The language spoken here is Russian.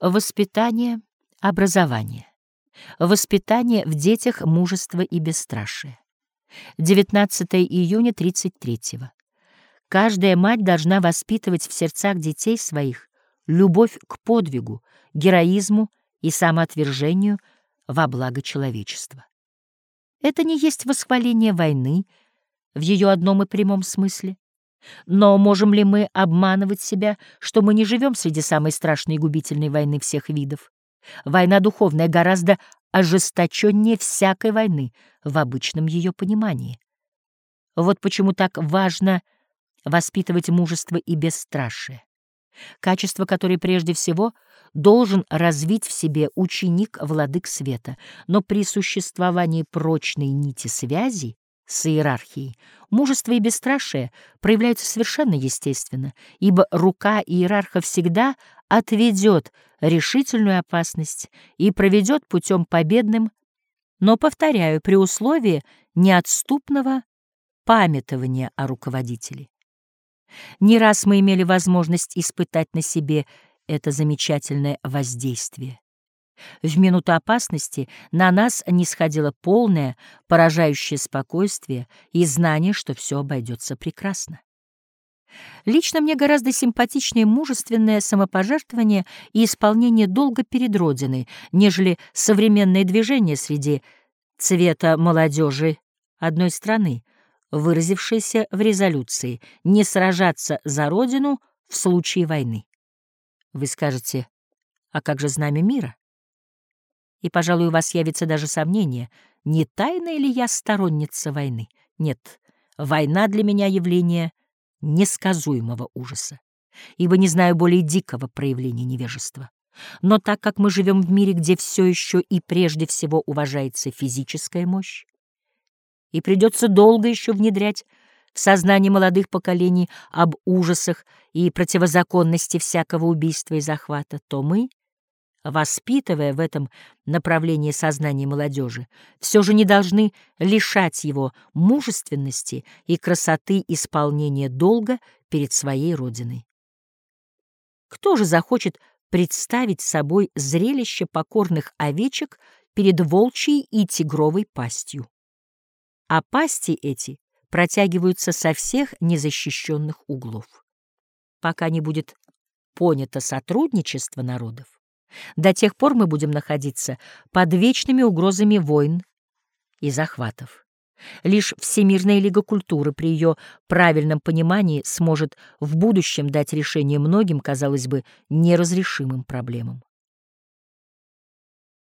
Воспитание, образование. Воспитание в детях мужества и бесстрашие. 19 июня 33 -го. Каждая мать должна воспитывать в сердцах детей своих любовь к подвигу, героизму и самоотвержению во благо человечества. Это не есть восхваление войны в ее одном и прямом смысле. Но можем ли мы обманывать себя, что мы не живем среди самой страшной и губительной войны всех видов? Война духовная гораздо ожесточеннее всякой войны в обычном ее понимании. Вот почему так важно воспитывать мужество и бесстрашие, качество, которое прежде всего должен развить в себе ученик владык света, но при существовании прочной нити связи с иерархией, мужество и бесстрашие проявляются совершенно естественно, ибо рука иерарха всегда отведет решительную опасность и проведет путем победным, но, повторяю, при условии неотступного памятования о руководителе. Не раз мы имели возможность испытать на себе это замечательное воздействие. В минуту опасности на нас не сходило полное, поражающее спокойствие и знание, что все обойдется прекрасно. Лично мне гораздо симпатичнее мужественное самопожертвование и исполнение долга перед Родиной, нежели современное движение среди цвета молодежи одной страны, выразившееся в резолюции «не сражаться за Родину в случае войны». Вы скажете, а как же знамя мира? И, пожалуй, у вас явится даже сомнение, не тайная ли я сторонница войны. Нет, война для меня явление несказуемого ужаса, ибо не знаю более дикого проявления невежества. Но так как мы живем в мире, где все еще и прежде всего уважается физическая мощь, и придется долго еще внедрять в сознание молодых поколений об ужасах и противозаконности всякого убийства и захвата, то мы — воспитывая в этом направлении сознание молодежи, все же не должны лишать его мужественности и красоты исполнения долга перед своей родиной. Кто же захочет представить собой зрелище покорных овечек перед волчьей и тигровой пастью? А пасти эти протягиваются со всех незащищенных углов. Пока не будет понято сотрудничество народов, до тех пор мы будем находиться под вечными угрозами войн и захватов. Лишь Всемирная лига культуры при ее правильном понимании сможет в будущем дать решение многим, казалось бы, неразрешимым проблемам.